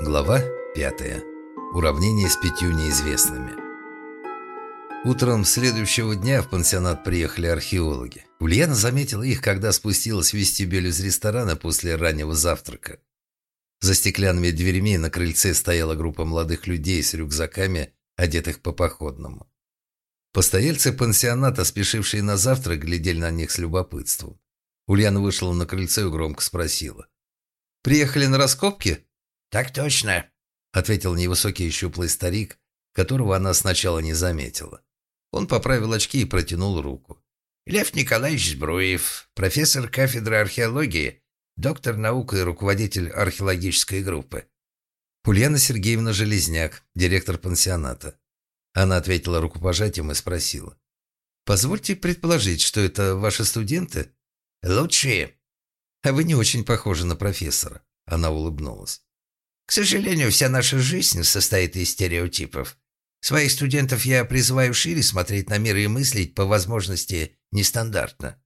Глава 5. Уравнение с пятью неизвестными. Утром следующего дня в пансионат приехали археологи. Ульяна заметила их, когда спустилась в вестибюль из ресторана после раннего завтрака. За стеклянными дверьми на крыльце стояла группа молодых людей с рюкзаками, одетых по походному. Постояльцы пансионата, спешившие на завтрак, глядели на них с любопытством. Ульяна вышла на крыльцо и громко спросила. «Приехали на раскопки?» «Так точно», — ответил невысокий щуплый старик, которого она сначала не заметила. Он поправил очки и протянул руку. «Лев Николаевич Сбруев, профессор кафедры археологии, доктор наук и руководитель археологической группы». Ульяна Сергеевна Железняк, директор пансионата. Она ответила рукопожатием и спросила. «Позвольте предположить, что это ваши студенты?» «Лучшие». «А вы не очень похожи на профессора». Она улыбнулась. К сожалению, вся наша жизнь состоит из стереотипов. Своих студентов я призываю шире смотреть на мир и мыслить по возможности нестандартно.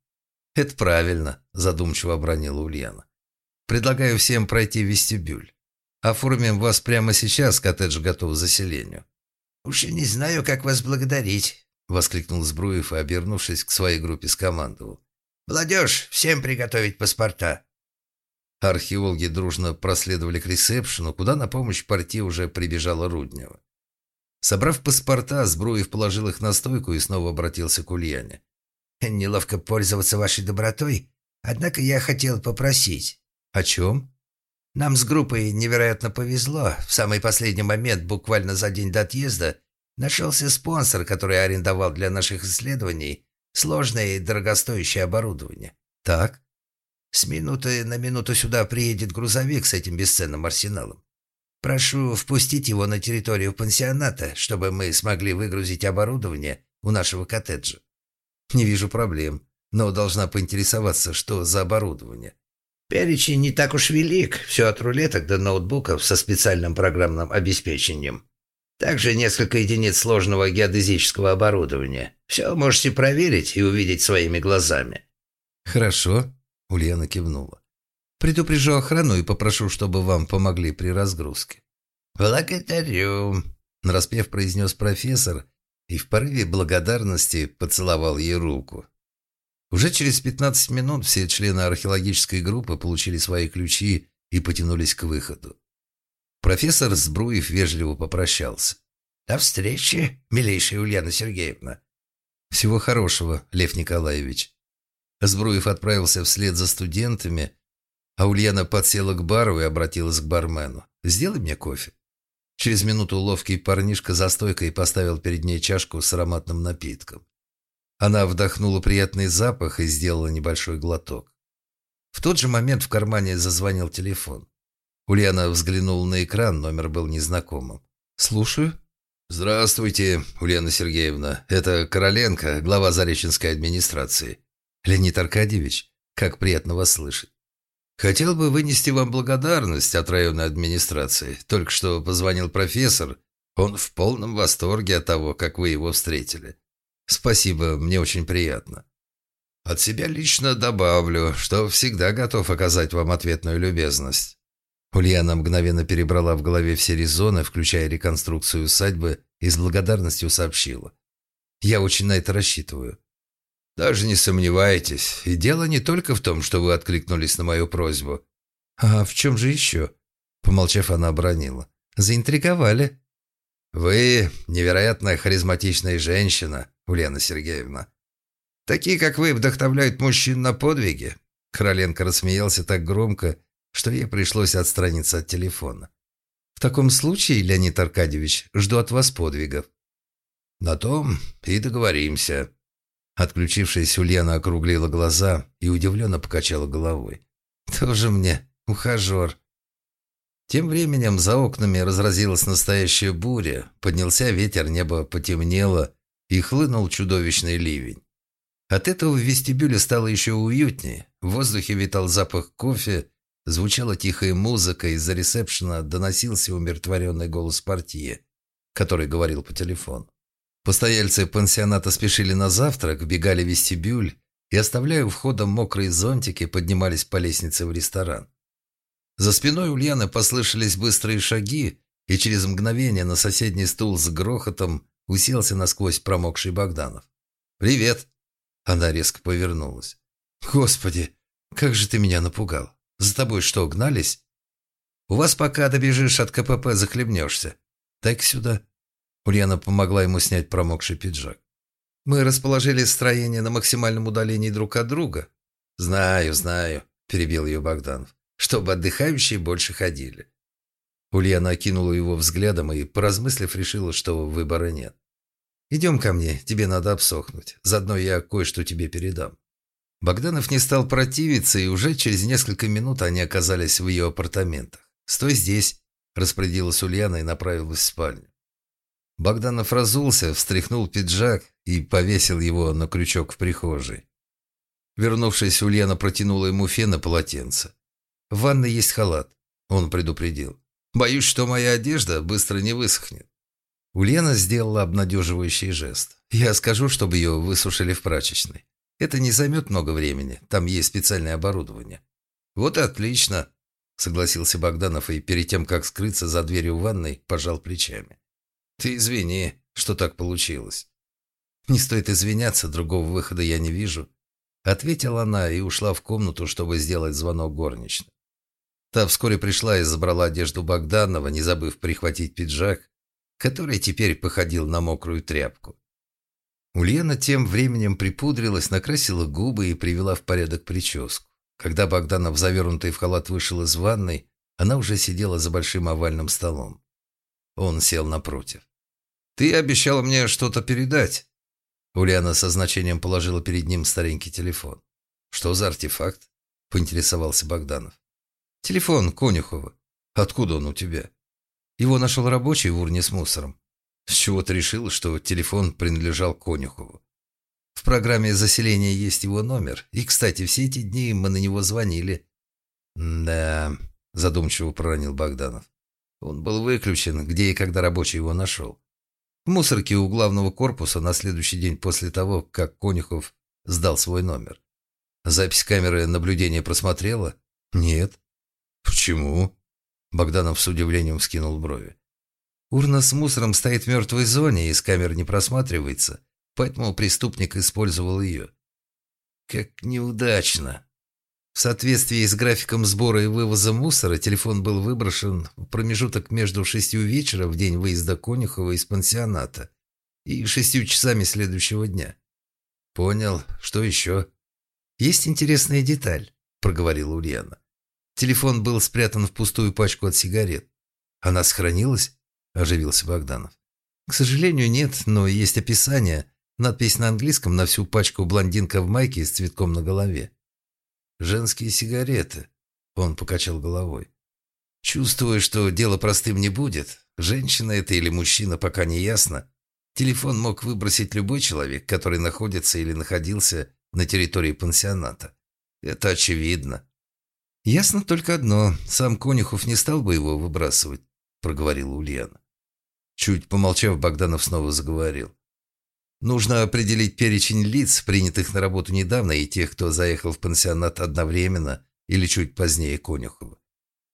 «Это правильно», – задумчиво обронила Ульяна. «Предлагаю всем пройти вестибюль. Оформим вас прямо сейчас, коттедж готов к заселению». «Уж не знаю, как вас благодарить», – воскликнул Збруев и, обернувшись к своей группе, скомандовал. «Молодежь, всем приготовить паспорта». Археологи дружно проследовали к ресепшену, куда на помощь партии уже прибежала Руднева. Собрав паспорта, Збруев положил их на стойку и снова обратился к Ульяне. «Неловко пользоваться вашей добротой, однако я хотел попросить». «О чем?» «Нам с группой невероятно повезло. В самый последний момент, буквально за день до отъезда, нашелся спонсор, который арендовал для наших исследований сложное и дорогостоящее оборудование». «Так?» С минуты на минуту сюда приедет грузовик с этим бесценным арсеналом. Прошу впустить его на территорию пансионата, чтобы мы смогли выгрузить оборудование у нашего коттеджа. Не вижу проблем, но должна поинтересоваться, что за оборудование. Перечень не так уж велик, все от рулеток до ноутбуков со специальным программным обеспечением. Также несколько единиц сложного геодезического оборудования. Все можете проверить и увидеть своими глазами. Хорошо, Ульяна кивнула. «Предупрежу охрану и попрошу, чтобы вам помогли при разгрузке». «Благодарю», – нараспев произнес профессор и в порыве благодарности поцеловал ей руку. Уже через 15 минут все члены археологической группы получили свои ключи и потянулись к выходу. Профессор Сбруев вежливо попрощался. «До встречи, милейшая Ульяна Сергеевна». «Всего хорошего, Лев Николаевич». Збруев отправился вслед за студентами, а Ульяна подсела к бару и обратилась к бармену. «Сделай мне кофе». Через минуту ловкий парнишка за стойкой поставил перед ней чашку с ароматным напитком. Она вдохнула приятный запах и сделала небольшой глоток. В тот же момент в кармане зазвонил телефон. Ульяна взглянула на экран, номер был незнакомым. «Слушаю». «Здравствуйте, Ульяна Сергеевна. Это Короленко, глава Зареченской администрации. «Леонид Аркадьевич, как приятно вас слышать. Хотел бы вынести вам благодарность от районной администрации. Только что позвонил профессор. Он в полном восторге от того, как вы его встретили. Спасибо, мне очень приятно. От себя лично добавлю, что всегда готов оказать вам ответную любезность». Ульяна мгновенно перебрала в голове все резоны, включая реконструкцию усадьбы, и с благодарностью сообщила. «Я очень на это рассчитываю. Даже не сомневайтесь. И дело не только в том, что вы откликнулись на мою просьбу. А в чем же еще? Помолчав, она обронила. Заинтриговали. Вы невероятно харизматичная женщина, Ульяна Сергеевна. Такие, как вы, вдохновляют мужчин на подвиги. Короленко рассмеялся так громко, что ей пришлось отстраниться от телефона. В таком случае, Леонид Аркадьевич, жду от вас подвигов. На том и договоримся. Отключившаяся Ульяна округлила глаза и удивленно покачала головой. «Тоже мне ухажер». Тем временем за окнами разразилась настоящая буря, поднялся ветер, небо потемнело и хлынул чудовищный ливень. От этого в вестибюле стало еще уютнее. В воздухе витал запах кофе, звучала тихая музыка, из-за ресепшена доносился умиротворенный голос партии, который говорил по телефону. Постояльцы пансионата спешили на завтрак, бегали в вестибюль и, оставляя у входа мокрые зонтики, поднимались по лестнице в ресторан. За спиной Ульяны послышались быстрые шаги, и через мгновение на соседний стул с грохотом уселся насквозь промокший Богданов. «Привет!» Она резко повернулась. «Господи, как же ты меня напугал! За тобой что, гнались?» «У вас пока добежишь от КПП, захлебнешься. Дай-ка сюда». Ульяна помогла ему снять промокший пиджак. «Мы расположили строение на максимальном удалении друг от друга». «Знаю, знаю», – перебил ее Богданов, – «чтобы отдыхающие больше ходили». Ульяна окинула его взглядом и, поразмыслив, решила, что выбора нет. «Идем ко мне, тебе надо обсохнуть. Заодно я кое-что тебе передам». Богданов не стал противиться, и уже через несколько минут они оказались в ее апартаментах. «Стой здесь», – распорядилась Ульяна и направилась в спальню. Богданов разулся, встряхнул пиджак и повесил его на крючок в прихожей. Вернувшись, Ульяна протянула ему фен и полотенце. «В ванной есть халат», – он предупредил. «Боюсь, что моя одежда быстро не высохнет». Ульяна сделала обнадеживающий жест. «Я скажу, чтобы ее высушили в прачечной. Это не займет много времени, там есть специальное оборудование». «Вот и отлично», – согласился Богданов и перед тем, как скрыться за дверью ванной, пожал плечами. «Ты извини, что так получилось». «Не стоит извиняться, другого выхода я не вижу», – ответила она и ушла в комнату, чтобы сделать звонок горничной. Та вскоре пришла и забрала одежду Богданова, не забыв прихватить пиджак, который теперь походил на мокрую тряпку. Ульяна тем временем припудрилась, накрасила губы и привела в порядок прическу. Когда Богданов, завернутый в халат, вышел из ванной, она уже сидела за большим овальным столом. Он сел напротив. «Ты обещал мне что-то передать». Ульяна со значением положила перед ним старенький телефон. «Что за артефакт?» – поинтересовался Богданов. «Телефон Конюхова. Откуда он у тебя?» Его нашел рабочий в урне с мусором. С чего ты решил, что телефон принадлежал Конюхову? В программе заселения есть его номер. И, кстати, все эти дни мы на него звонили. Да, задумчиво проронил Богданов. Он был выключен, где и когда рабочий его нашел. В мусорке у главного корпуса на следующий день после того, как Конюхов сдал свой номер. Запись камеры наблюдения просмотрела? Нет. Почему? Богданов с удивлением вскинул брови. Урна с мусором стоит в мертвой зоне, и с камер не просматривается, поэтому преступник использовал ее. Как неудачно. В соответствии с графиком сбора и вывоза мусора, телефон был выброшен в промежуток между шестью вечера в день выезда Конюхова из пансионата и шестью часами следующего дня. Понял. Что еще? Есть интересная деталь, проговорила Ульяна. Телефон был спрятан в пустую пачку от сигарет. Она сохранилась? оживился Богданов. «К сожалению, нет, но есть описание. Надпись на английском на всю пачку блондинка в майке с цветком на голове. «Женские сигареты», — он покачал головой. «Чувствую, что дело простым не будет. Женщина это или мужчина, пока не ясно. Телефон мог выбросить любой человек, который находится или находился на территории пансионата. Это очевидно». «Ясно только одно. Сам Конюхов не стал бы его выбрасывать», — проговорила Ульяна. Чуть помолчав, Богданов снова заговорил. «Нужно определить перечень лиц, принятых на работу недавно, и тех, кто заехал в пансионат одновременно или чуть позднее Конюхова.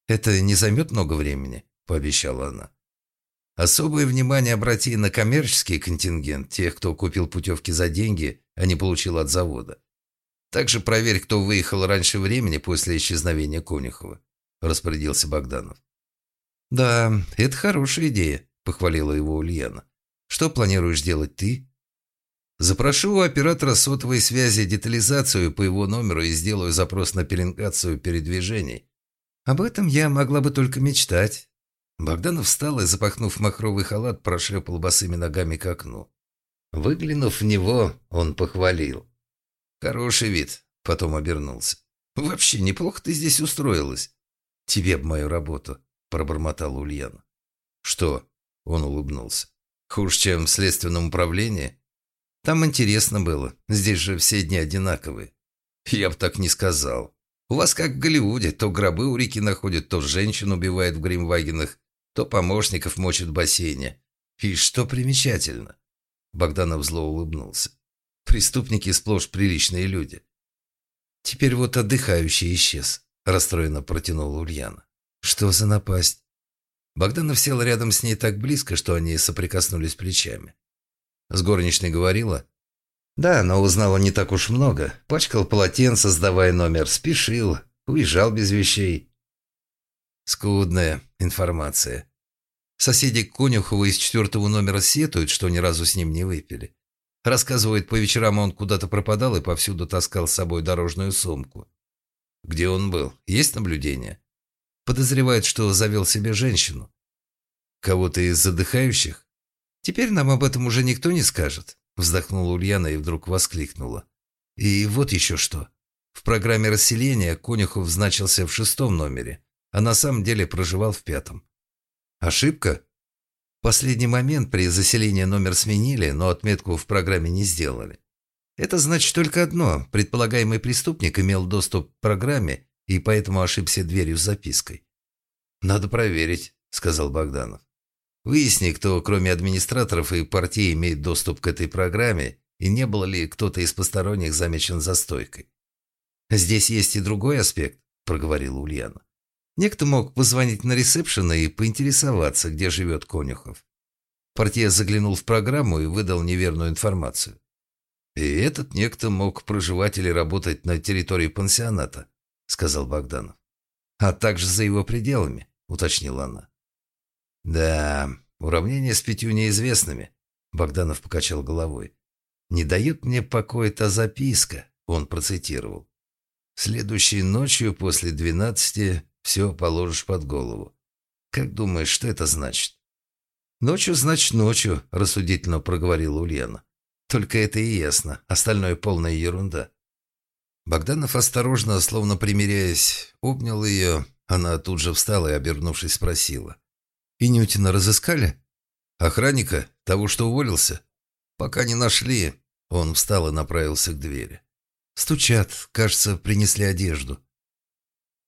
Это не займет много времени», – пообещала она. «Особое внимание обрати на коммерческий контингент, тех, кто купил путевки за деньги, а не получил от завода. Также проверь, кто выехал раньше времени после исчезновения Конюхова», – распорядился Богданов. «Да, это хорошая идея», – похвалила его Ульяна. «Что планируешь делать ты?» «Запрошу у оператора сотовой связи детализацию по его номеру и сделаю запрос на пеленгацию передвижений. Об этом я могла бы только мечтать». Богданов встал и, запахнув махровый халат, прошлепал босыми ногами к окну. Выглянув в него, он похвалил. «Хороший вид», — потом обернулся. «Вообще неплохо ты здесь устроилась. Тебе б мою работу», — пробормотала Ульяна. «Что?» Он улыбнулся. «Хуже, чем в следственном управлении?» «Там интересно было. Здесь же все дни одинаковые». «Я бы так не сказал. У вас как в Голливуде. То гробы у реки находят, то женщин убивают в Гримвагенах, то помощников мочат в бассейне. И что примечательно?» Богданов зло улыбнулся. «Преступники сплошь приличные люди». «Теперь вот отдыхающий исчез», – расстроенно протянула Ульяна. Что за напасть? Богданов сел рядом с ней так близко, что они соприкоснулись плечами. С горничной говорила? Да, но узнала не так уж много. Пачкал полотенце, сдавая номер, спешил, уезжал без вещей. Скудная информация. Соседи Конюхова из четвертого номера сетуют, что ни разу с ним не выпили. Рассказывает, по вечерам он куда-то пропадал и повсюду таскал с собой дорожную сумку. Где он был? Есть наблюдение? Подозревает, что завел себе женщину. Кого-то из задыхающих? Теперь нам об этом уже никто не скажет. Вздохнула Ульяна и вдруг воскликнула. И вот еще что. В программе расселения Конюхов значился в шестом номере, а на самом деле проживал в пятом. Ошибка? последний момент при заселении номер сменили, но отметку в программе не сделали. Это значит только одно. Предполагаемый преступник имел доступ к программе и поэтому ошибся дверью с запиской. «Надо проверить», — сказал Богданов. «Выясни, кто, кроме администраторов и партии, имеет доступ к этой программе, и не было ли кто-то из посторонних замечен за стойкой». «Здесь есть и другой аспект», — проговорила Ульяна. Некто мог позвонить на ресепшена и поинтересоваться, где живет Конюхов. Портье заглянул в программу и выдал неверную информацию. «И этот некто мог проживать или работать на территории пансионата», — сказал Богданов. «А также за его пределами», — уточнила она. «Да, уравнение с пятью неизвестными», — Богданов покачал головой. «Не дает мне покоя та записка», — он процитировал. «Следующей ночью после двенадцати все положишь под голову. Как думаешь, что это значит?» «Ночью, значит, ночью», — рассудительно проговорила Ульяна. «Только это и ясно. Остальное полная ерунда». Богданов осторожно, словно примиряясь, обнял ее. Она тут же встала и, обернувшись, спросила. «Инютина разыскали?» «Охранника? Того, что уволился?» «Пока не нашли». Он встал и направился к двери. «Стучат. Кажется, принесли одежду».